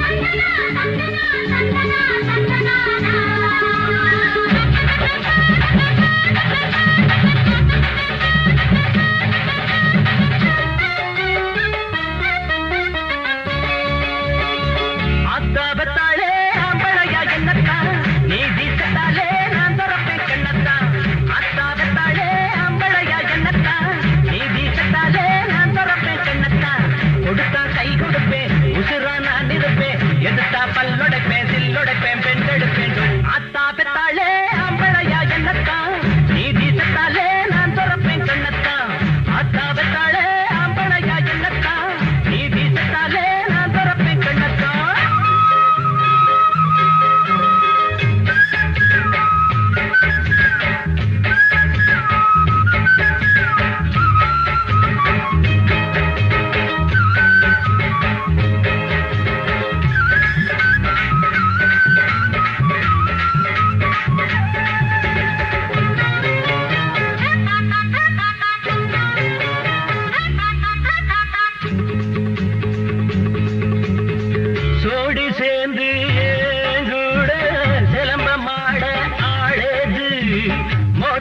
நந்தனா நந்தனா நந்தனா நந்தனா கொடுப்பேன் பெண் எடுப்பேன்.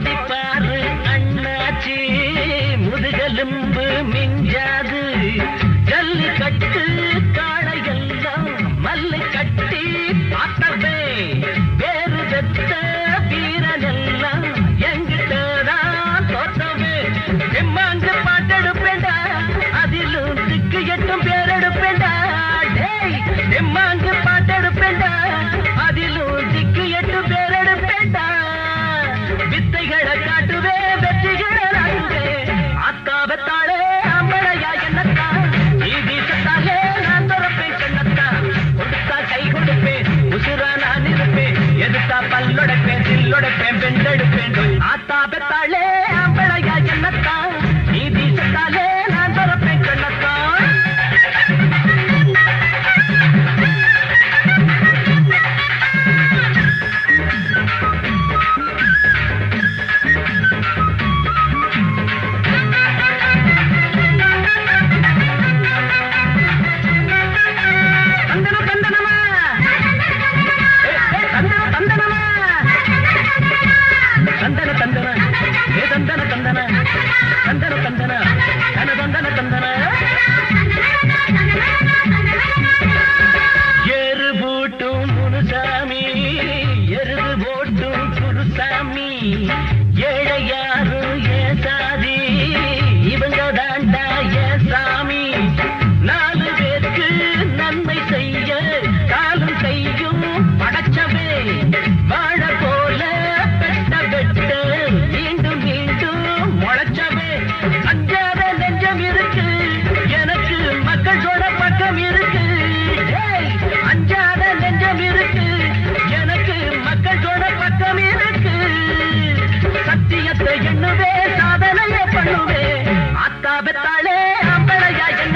the பல்லுடைப்பேன் சில்லுடைப்பேன் பெண்டெடுப்பேன் ஆத்த